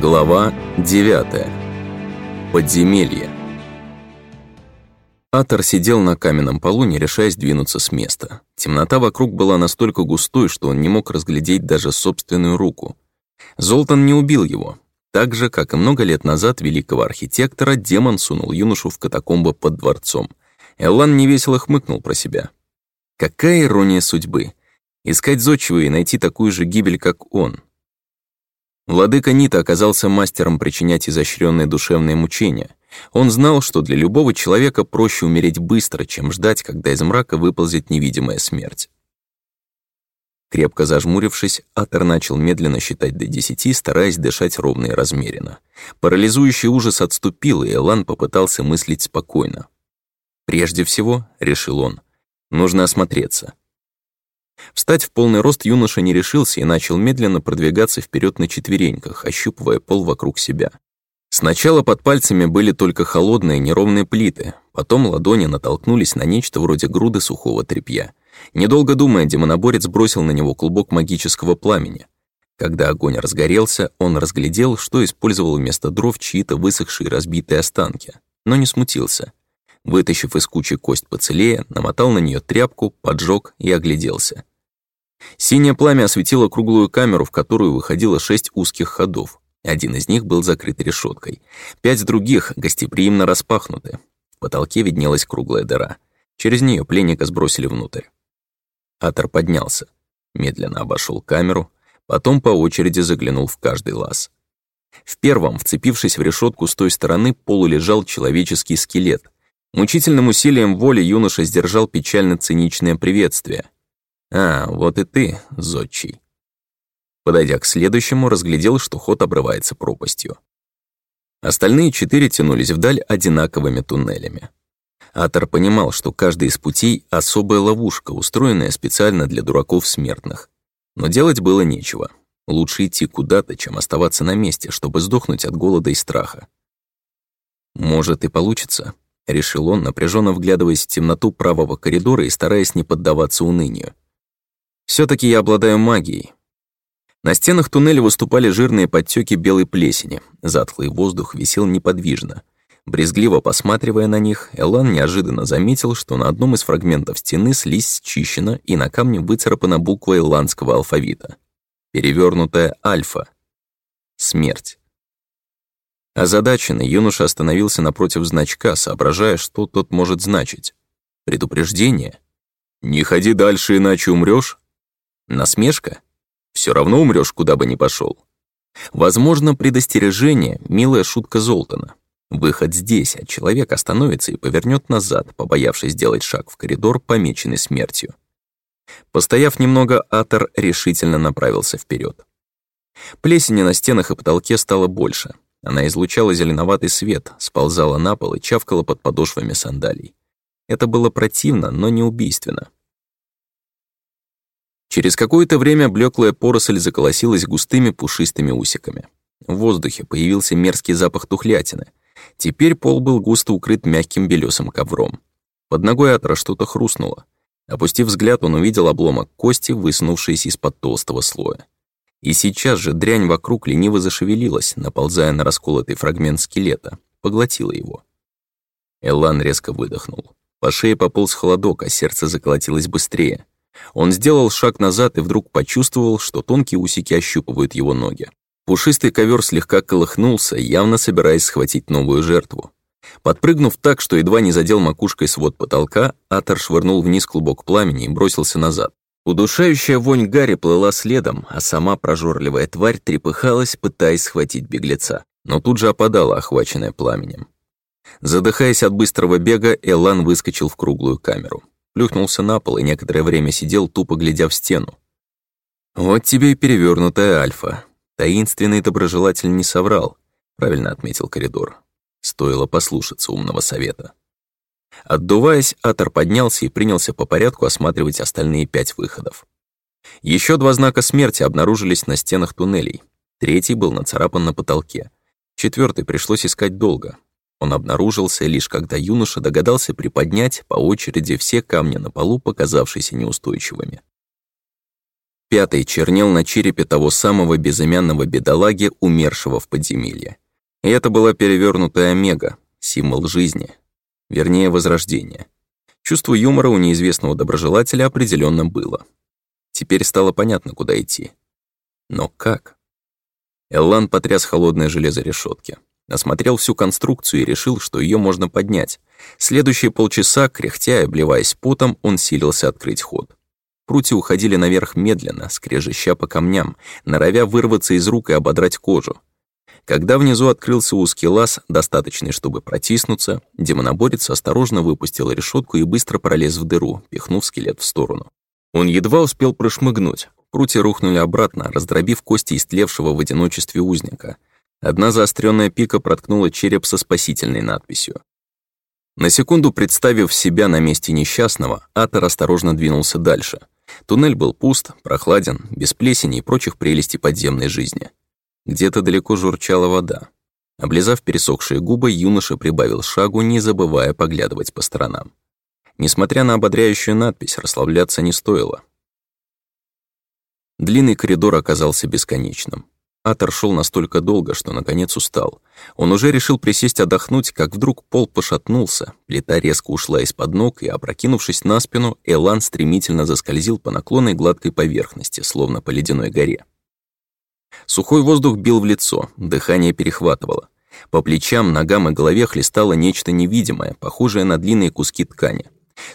Глава 9. Подземелье. Атор сидел на каменном полу, не решаясь двинуться с места. Темнота вокруг была настолько густой, что он не мог разглядеть даже собственную руку. Золтан не убил его. Так же, как и много лет назад великого архитектора, демон сунул юношу в катакомбы под дворцом. Эллан невесело хмыкнул про себя. Какая ирония судьбы. Искать зодчего и найти такую же гибель, как он. Владыка Нита оказался мастером причинять изощренные душевные мучения. Он знал, что для любого человека проще умереть быстро, чем ждать, когда из мрака выползет невидимая смерть. Крепко зажмурившись, Атер начал медленно считать до десяти, стараясь дышать ровно и размеренно. Парализующий ужас отступил, и Элан попытался мыслить спокойно. «Прежде всего», — решил он, — «нужно осмотреться. Встать в полный рост юноша не решился и начал медленно продвигаться вперед на четвереньках, ощупывая пол вокруг себя. Сначала под пальцами были только холодные неровные плиты, потом ладони натолкнулись на нечто вроде груды сухого тряпья. Недолго думая, демоноборец бросил на него клубок магического пламени. Когда огонь разгорелся, он разглядел, что использовал вместо дров чьи-то высохшие разбитые останки, но не смутился. Вытащив из кучи кость поцелея, намотал на нее тряпку, поджег и огляделся. Синее пламя осветило круглую камеру, в которую выходило шесть узких ходов. Один из них был закрыт решеткой. Пять других гостеприимно распахнуты. В потолке виднелась круглая дыра. Через нее пленника сбросили внутрь. Атор поднялся, медленно обошел камеру, потом по очереди заглянул в каждый лаз. В первом, вцепившись в решетку с той стороны, полулежал человеческий скелет. Мучительным усилием воли юноша сдержал печально-циничное приветствие. «А, вот и ты, зодчий». Подойдя к следующему, разглядел, что ход обрывается пропастью. Остальные четыре тянулись вдаль одинаковыми туннелями. Атор понимал, что каждый из путей — особая ловушка, устроенная специально для дураков смертных. Но делать было нечего. Лучше идти куда-то, чем оставаться на месте, чтобы сдохнуть от голода и страха. «Может, и получится», — решил он, напряженно вглядываясь в темноту правого коридора и стараясь не поддаваться унынию. все таки я обладаю магией. На стенах туннеля выступали жирные подтеки белой плесени, затхлый воздух висел неподвижно. Брезгливо посматривая на них, Элан неожиданно заметил, что на одном из фрагментов стены слизь счищена и на камне выцарапана буква ирландского алфавита. Перевернутая альфа. Смерть. Озадаченный юноша остановился напротив значка, соображая, что тот может значить. Предупреждение? «Не ходи дальше, иначе умрёшь?» Насмешка? Все равно умрёшь, куда бы ни пошёл. Возможно, предостережение — милая шутка Золтана. Выход здесь, а человек остановится и повернёт назад, побоявшись сделать шаг в коридор, помеченный смертью. Постояв немного, Атор решительно направился вперёд. Плесени на стенах и потолке стало больше — она излучала зеленоватый свет, сползала на пол и чавкала под подошвами сандалий. Это было противно, но не убийственно. Через какое-то время блеклая поросль заколосилась густыми пушистыми усиками. В воздухе появился мерзкий запах тухлятины. Теперь пол был густо укрыт мягким белесым ковром. Под ногой Атра что-то хрустнуло. Опустив взгляд, он увидел обломок кости, высунувшийся из-под толстого слоя. И сейчас же дрянь вокруг лениво зашевелилась, наползая на расколотый фрагмент скелета, поглотила его. Эллан резко выдохнул. По шее пополз холодок, а сердце заколотилось быстрее. Он сделал шаг назад и вдруг почувствовал, что тонкие усики ощупывают его ноги. Пушистый ковер слегка колыхнулся, явно собираясь схватить новую жертву. Подпрыгнув так, что едва не задел макушкой свод потолка, Атор швырнул вниз клубок пламени и бросился назад. Удушающая вонь Гарри плыла следом, а сама прожорливая тварь трепыхалась, пытаясь схватить беглеца, но тут же опадала, охваченная пламенем. Задыхаясь от быстрого бега, Элан выскочил в круглую камеру. Плюхнулся на пол и некоторое время сидел, тупо глядя в стену. «Вот тебе и перевернутая альфа. Таинственный доброжелатель не соврал», — правильно отметил коридор. Стоило послушаться умного совета. Отдуваясь, Атор поднялся и принялся по порядку осматривать остальные пять выходов. Еще два знака смерти обнаружились на стенах туннелей. Третий был нацарапан на потолке. Четвертый пришлось искать долго. Он обнаружился лишь когда юноша догадался приподнять по очереди все камни на полу, показавшиеся неустойчивыми. Пятый чернел на черепе того самого безымянного бедолаги, умершего в подземелье. И это была перевернутая омега, символ жизни, вернее, возрождения. Чувство юмора у неизвестного доброжелателя определенно было. Теперь стало понятно, куда идти. Но как? Эллан потряс холодное железо решетки. Осмотрел всю конструкцию и решил, что ее можно поднять. Следующие полчаса, кряхтя и обливаясь потом, он силился открыть ход. Прутья уходили наверх медленно, скрежеща по камням, норовя вырваться из рук и ободрать кожу. Когда внизу открылся узкий лаз, достаточный, чтобы протиснуться, демоноборец осторожно выпустил решетку и быстро пролез в дыру, пихнув скелет в сторону. Он едва успел прошмыгнуть. Прутья рухнули обратно, раздробив кости истлевшего в одиночестве узника. Одна заостренная пика проткнула череп со спасительной надписью. На секунду представив себя на месте несчастного, Атор осторожно двинулся дальше. Туннель был пуст, прохладен, без плесени и прочих прелестей подземной жизни. Где-то далеко журчала вода. Облизав пересохшие губы, юноша прибавил шагу, не забывая поглядывать по сторонам. Несмотря на ободряющую надпись, расслабляться не стоило. Длинный коридор оказался бесконечным. Атор шел настолько долго, что наконец устал. Он уже решил присесть отдохнуть, как вдруг пол пошатнулся, плита резко ушла из-под ног, и, опрокинувшись на спину, Элан стремительно заскользил по наклонной гладкой поверхности, словно по ледяной горе. Сухой воздух бил в лицо, дыхание перехватывало. По плечам, ногам и голове хлестало нечто невидимое, похожее на длинные куски ткани.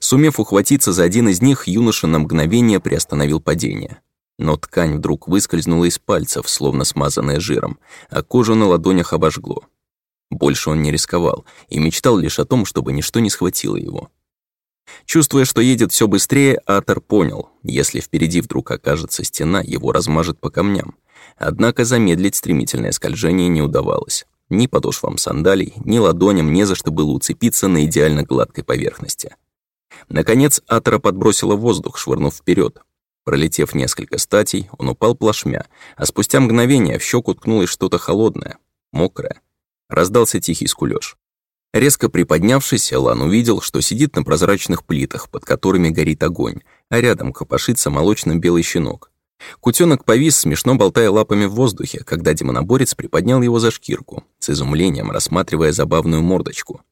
Сумев ухватиться за один из них, юноша на мгновение приостановил падение. Но ткань вдруг выскользнула из пальцев, словно смазанная жиром, а кожу на ладонях обожгло. Больше он не рисковал и мечтал лишь о том, чтобы ничто не схватило его. Чувствуя, что едет все быстрее, Атор понял, если впереди вдруг окажется стена, его размажет по камням. Однако замедлить стремительное скольжение не удавалось. Ни подошвам сандалий, ни ладоням не за что было уцепиться на идеально гладкой поверхности. Наконец Атора подбросила воздух, швырнув вперед. Пролетев несколько статей, он упал плашмя, а спустя мгновение в щеку уткнулось что-то холодное, мокрое. Раздался тихий скулёж. Резко приподнявшись, Элан увидел, что сидит на прозрачных плитах, под которыми горит огонь, а рядом копошится молочно-белый щенок. Кутенок повис, смешно болтая лапами в воздухе, когда демоноборец приподнял его за шкирку, с изумлением рассматривая забавную мордочку.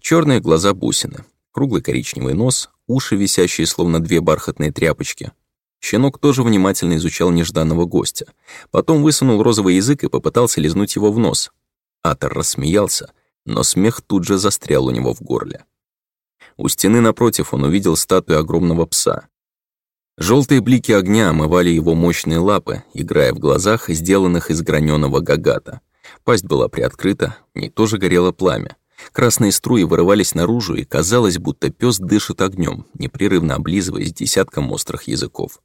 Черные глаза бусины, круглый коричневый нос, уши, висящие словно две бархатные тряпочки. Щенок тоже внимательно изучал нежданного гостя. Потом высунул розовый язык и попытался лизнуть его в нос. Атор рассмеялся, но смех тут же застрял у него в горле. У стены напротив он увидел статую огромного пса. Желтые блики огня омывали его мощные лапы, играя в глазах, сделанных из граненого гагата. Пасть была приоткрыта, в ней тоже горело пламя. Красные струи вырывались наружу, и казалось, будто пес дышит огнем, непрерывно облизываясь десятком острых языков.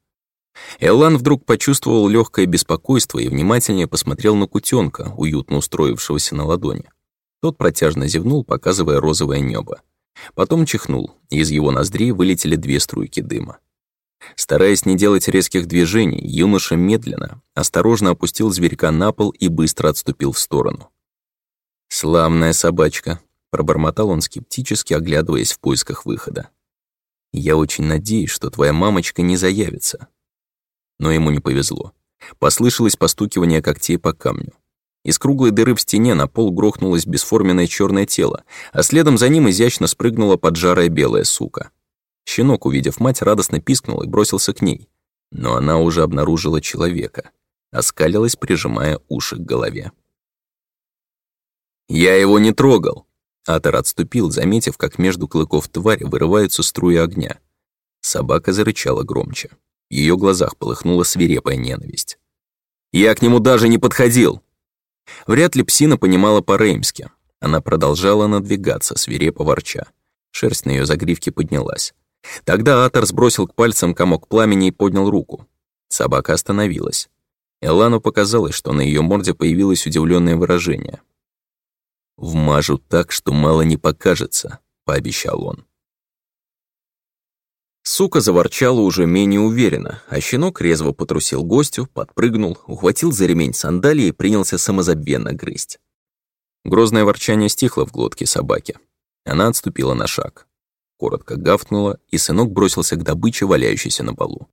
Эллан вдруг почувствовал легкое беспокойство и внимательнее посмотрел на кутенка, уютно устроившегося на ладони. Тот протяжно зевнул, показывая розовое небо. Потом чихнул, и из его ноздрей вылетели две струйки дыма. Стараясь не делать резких движений, юноша медленно, осторожно опустил зверька на пол и быстро отступил в сторону. «Славная собачка», — пробормотал он скептически, оглядываясь в поисках выхода. «Я очень надеюсь, что твоя мамочка не заявится». Но ему не повезло. Послышалось постукивание когтей по камню. Из круглой дыры в стене на пол грохнулось бесформенное черное тело, а следом за ним изящно спрыгнула поджарая белая сука. Щенок, увидев мать, радостно пискнул и бросился к ней. Но она уже обнаружила человека. Оскалилась, прижимая уши к голове. «Я его не трогал!» Атор отступил, заметив, как между клыков твари вырываются струи огня. Собака зарычала громче. В ее глазах полыхнула свирепая ненависть. «Я к нему даже не подходил!» Вряд ли псина понимала по-реймски. Она продолжала надвигаться, свирепо ворча. Шерсть на ее загривке поднялась. Тогда Атор сбросил к пальцам комок пламени и поднял руку. Собака остановилась. Элану показалось, что на ее морде появилось удивленное выражение. «Вмажу так, что мало не покажется», — пообещал он. Сука заворчала уже менее уверенно, а щенок резво потрусил гостю, подпрыгнул, ухватил за ремень сандалии и принялся самозабвенно грызть. Грозное ворчание стихло в глотке собаки. Она отступила на шаг коротко гавкнула, и сынок бросился к добыче, валяющейся на полу.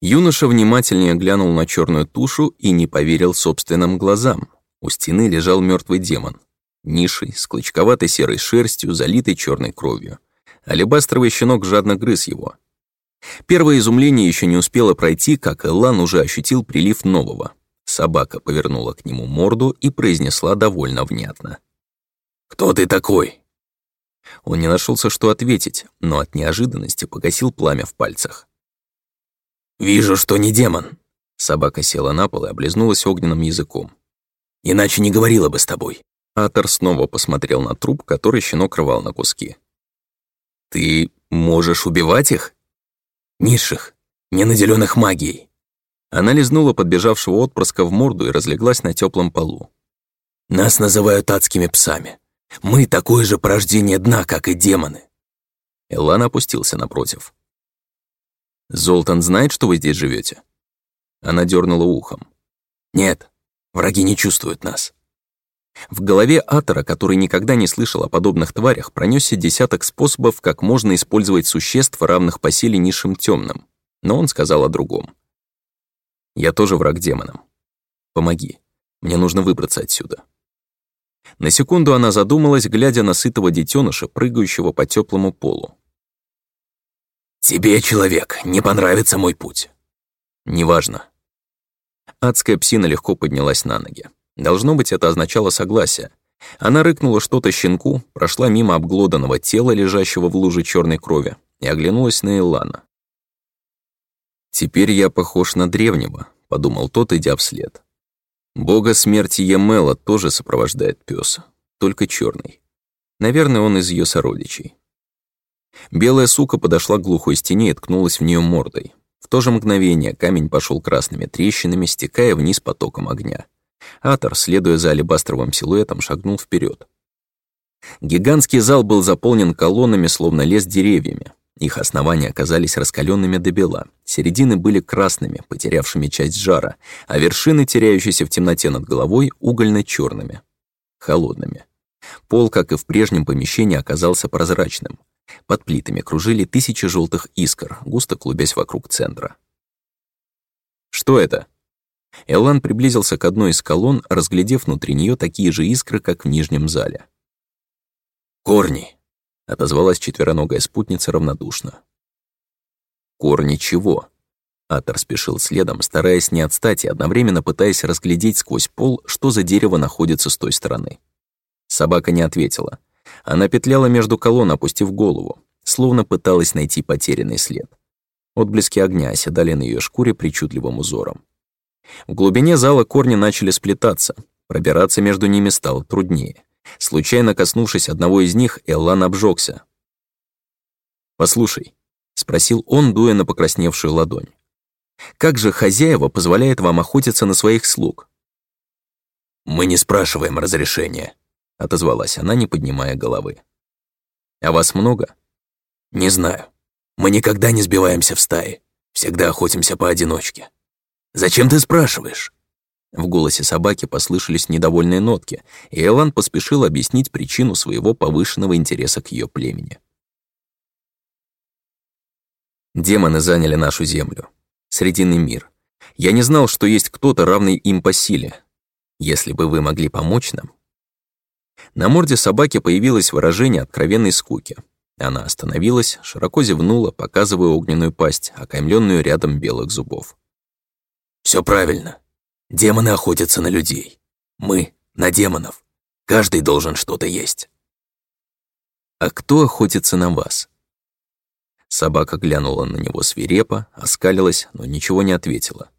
Юноша внимательнее глянул на черную тушу и не поверил собственным глазам. У стены лежал мертвый демон. Нишей, с клочковатой серой шерстью, залитой черной кровью. Алебастровый щенок жадно грыз его. Первое изумление еще не успело пройти, как Эллан уже ощутил прилив нового. Собака повернула к нему морду и произнесла довольно внятно. «Кто ты такой?» Он не нашелся, что ответить, но от неожиданности погасил пламя в пальцах. «Вижу, что не демон». Собака села на пол и облизнулась огненным языком. «Иначе не говорила бы с тобой». Атор снова посмотрел на труп, который щенок рвал на куски. «Ты можешь убивать их?» «Низших, не наделенных магией». Она лизнула подбежавшего отпрыска в морду и разлеглась на теплом полу. «Нас называют адскими псами. Мы такое же порождение дна, как и демоны». Эллан опустился напротив. «Золтан знает, что вы здесь живете? Она дернула ухом. «Нет, враги не чувствуют нас». В голове Атора, который никогда не слышал о подобных тварях, пронесся десяток способов, как можно использовать существ, равных по силе низшим темным. Но он сказал о другом. «Я тоже враг демонам. Помоги. Мне нужно выбраться отсюда». На секунду она задумалась, глядя на сытого детеныша, прыгающего по теплому полу. «Тебе, человек, не понравится мой путь». «Неважно». Адская псина легко поднялась на ноги. Должно быть, это означало согласие. Она рыкнула что-то щенку, прошла мимо обглоданного тела, лежащего в луже черной крови, и оглянулась на Илана. «Теперь я похож на древнего», — подумал тот, идя вслед. Бога смерти Емела тоже сопровождает пёс, только черный. Наверное, он из ее сородичей. Белая сука подошла к глухой стене и ткнулась в нее мордой. В то же мгновение камень пошел красными трещинами, стекая вниз потоком огня. Атор, следуя за алебастровым силуэтом, шагнул вперед. Гигантский зал был заполнен колоннами, словно лес деревьями. Их основания оказались раскаленными до бела, середины были красными, потерявшими часть жара, а вершины, теряющиеся в темноте над головой, угольно черными холодными. Пол, как и в прежнем помещении, оказался прозрачным. Под плитами кружили тысячи желтых искр, густо клубясь вокруг центра. «Что это?» Эллан приблизился к одной из колонн, разглядев внутри нее такие же искры, как в нижнем зале. «Корни!» — отозвалась четвероногая спутница равнодушно. «Корни чего?» Атор спешил следом, стараясь не отстать и одновременно пытаясь разглядеть сквозь пол, что за дерево находится с той стороны. Собака не ответила. Она петляла между колонн, опустив голову, словно пыталась найти потерянный след. Отблески огня оседали на ее шкуре причудливым узором. В глубине зала корни начали сплетаться, пробираться между ними стало труднее. Случайно коснувшись одного из них, Эллан обжегся. «Послушай», — спросил он, дуя на покрасневшую ладонь. «Как же хозяева позволяет вам охотиться на своих слуг?» «Мы не спрашиваем разрешения», — отозвалась она, не поднимая головы. «А вас много?» «Не знаю. Мы никогда не сбиваемся в стаи. Всегда охотимся поодиночке». «Зачем ты спрашиваешь?» В голосе собаки послышались недовольные нотки, и Элан поспешил объяснить причину своего повышенного интереса к ее племени. Демоны заняли нашу землю. Срединный мир. Я не знал, что есть кто-то, равный им по силе. Если бы вы могли помочь нам, на морде собаки появилось выражение откровенной скуки. Она остановилась, широко зевнула, показывая огненную пасть, окаймленную рядом белых зубов. Все правильно. Демоны охотятся на людей. Мы — на демонов. Каждый должен что-то есть. А кто охотится на вас? Собака глянула на него свирепо, оскалилась, но ничего не ответила.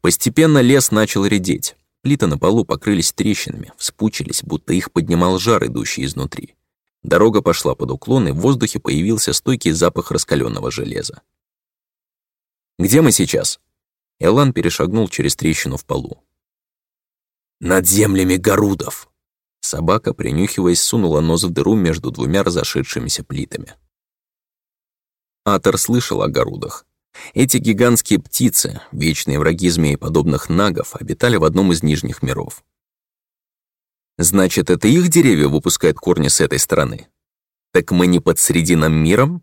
Постепенно лес начал редеть. Плиты на полу покрылись трещинами, вспучились, будто их поднимал жар, идущий изнутри. Дорога пошла под уклон, и в воздухе появился стойкий запах раскаленного железа. «Где мы сейчас?» Элан перешагнул через трещину в полу. «Над землями Горудов!» Собака, принюхиваясь, сунула нос в дыру между двумя разошедшимися плитами. Атор слышал о Горудах. Эти гигантские птицы, вечные враги змей подобных нагов, обитали в одном из нижних миров. Значит, это их деревья выпускают корни с этой стороны? Так мы не под средином миром?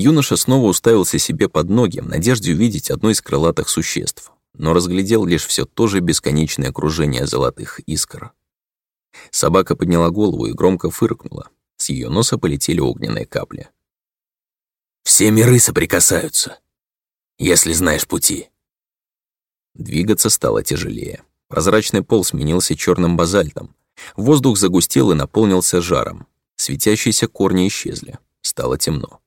Юноша снова уставился себе под ноги в надежде увидеть одно из крылатых существ, но разглядел лишь все то же бесконечное окружение золотых искр. Собака подняла голову и громко фыркнула. С ее носа полетели огненные капли. «Все миры соприкасаются, если знаешь пути». Двигаться стало тяжелее. Прозрачный пол сменился черным базальтом. Воздух загустел и наполнился жаром. Светящиеся корни исчезли. Стало темно.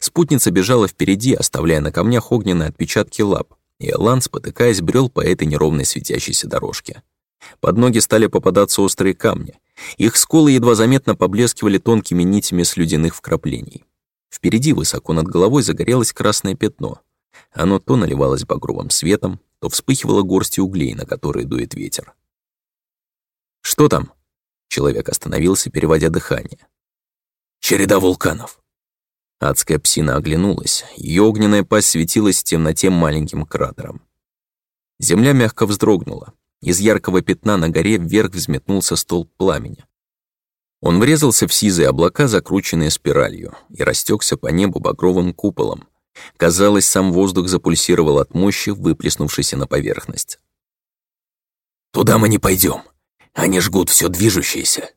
Спутница бежала впереди, оставляя на камнях огненные отпечатки лап, и Элан, спотыкаясь, брел по этой неровной светящейся дорожке. Под ноги стали попадаться острые камни. Их сколы едва заметно поблескивали тонкими нитями слюдяных вкраплений. Впереди, высоко над головой, загорелось красное пятно. Оно то наливалось багровым светом, то вспыхивало горстью углей, на которые дует ветер. «Что там?» Человек остановился, переводя дыхание. «Череда вулканов». Адская псина оглянулась. Ее огненная пасть светилась в темноте маленьким кратером. Земля мягко вздрогнула. Из яркого пятна на горе вверх взметнулся столб пламени. Он врезался в сизые облака, закрученные спиралью, и растекся по небу багровым куполом. Казалось, сам воздух запульсировал от мощи, выплеснувшейся на поверхность. «Туда мы не пойдем. Они жгут все движущееся».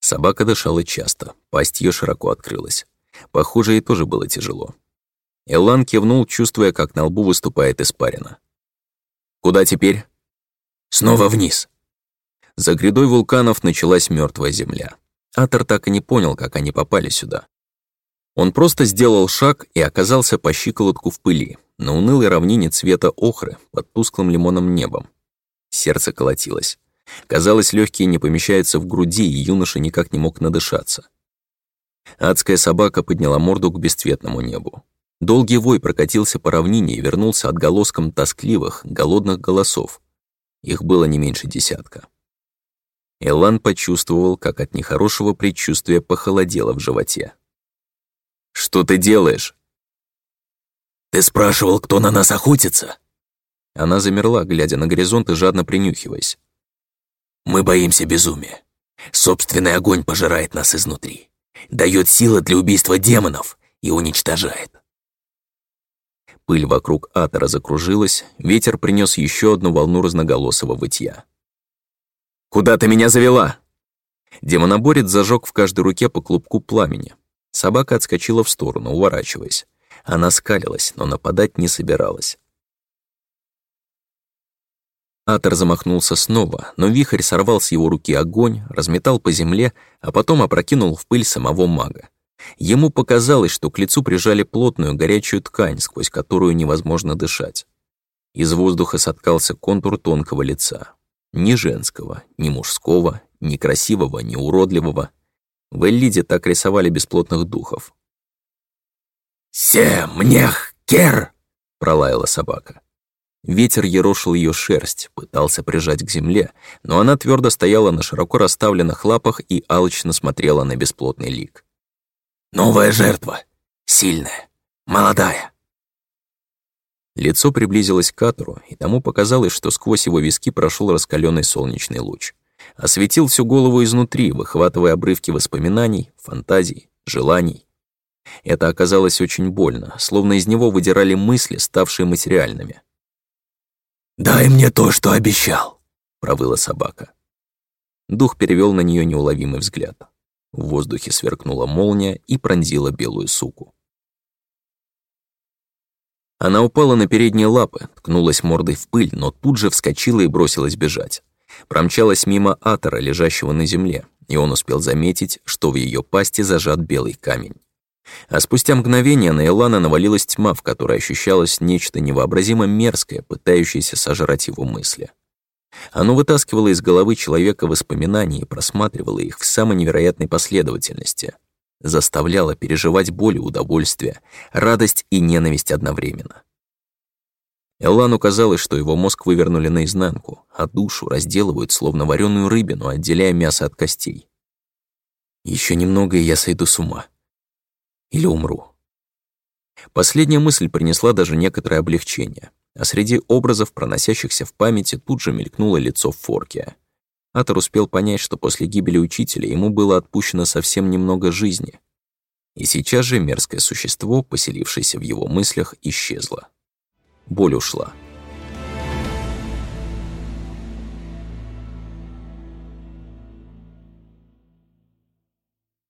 Собака дышала часто, пасть ее широко открылась. Похоже, ей тоже было тяжело. Элан кивнул, чувствуя, как на лбу выступает испарина. «Куда теперь?» «Снова вниз». За грядой вулканов началась мертвая земля. Атор так и не понял, как они попали сюда. Он просто сделал шаг и оказался по щиколотку в пыли, на унылой равнине цвета охры под тусклым лимоном небом. Сердце колотилось. Казалось, легкие не помещаются в груди, и юноша никак не мог надышаться. Адская собака подняла морду к бесцветному небу. Долгий вой прокатился по равнине и вернулся отголоском тоскливых, голодных голосов. Их было не меньше десятка. Элан почувствовал, как от нехорошего предчувствия похолодело в животе. «Что ты делаешь?» «Ты спрашивал, кто на нас охотится?» Она замерла, глядя на горизонт и жадно принюхиваясь. «Мы боимся безумия. Собственный огонь пожирает нас изнутри дает силы для убийства демонов и уничтожает. Пыль вокруг Атора закружилась, ветер принес еще одну волну разноголосого вытья. «Куда ты меня завела?» Демоноборец зажег в каждой руке по клубку пламени. Собака отскочила в сторону, уворачиваясь. Она скалилась, но нападать не собиралась. Атор замахнулся снова, но вихрь сорвал с его руки огонь, разметал по земле, а потом опрокинул в пыль самого мага. Ему показалось, что к лицу прижали плотную горячую ткань, сквозь которую невозможно дышать. Из воздуха соткался контур тонкого лица. Ни женского, ни мужского, ни красивого, ни уродливого. В Эллиде так рисовали бесплотных духов. «Семнех кер!» — пролаяла собака. Ветер ерошил ее шерсть, пытался прижать к земле, но она твердо стояла на широко расставленных лапах и алчно смотрела на бесплотный лик. «Новая жертва! Сильная! Молодая!» Лицо приблизилось к Катору, и тому показалось, что сквозь его виски прошел раскаленный солнечный луч. Осветил всю голову изнутри, выхватывая обрывки воспоминаний, фантазий, желаний. Это оказалось очень больно, словно из него выдирали мысли, ставшие материальными. «Дай мне то, что обещал», — провыла собака. Дух перевел на нее неуловимый взгляд. В воздухе сверкнула молния и пронзила белую суку. Она упала на передние лапы, ткнулась мордой в пыль, но тут же вскочила и бросилась бежать. Промчалась мимо Атора, лежащего на земле, и он успел заметить, что в ее пасти зажат белый камень. А спустя мгновение на Элана навалилась тьма, в которой ощущалось нечто невообразимо мерзкое, пытающееся сожрать его мысли. Оно вытаскивало из головы человека воспоминания и просматривало их в самой невероятной последовательности. Заставляло переживать боль и удовольствие, радость и ненависть одновременно. Эллану казалось, что его мозг вывернули наизнанку, а душу разделывают, словно вареную рыбину, отделяя мясо от костей. Еще немного, и я сойду с ума. Или умру. Последняя мысль принесла даже некоторое облегчение, а среди образов, проносящихся в памяти, тут же мелькнуло лицо Форкия. Атор успел понять, что после гибели учителя ему было отпущено совсем немного жизни. И сейчас же мерзкое существо, поселившееся в его мыслях, исчезло. Боль ушла.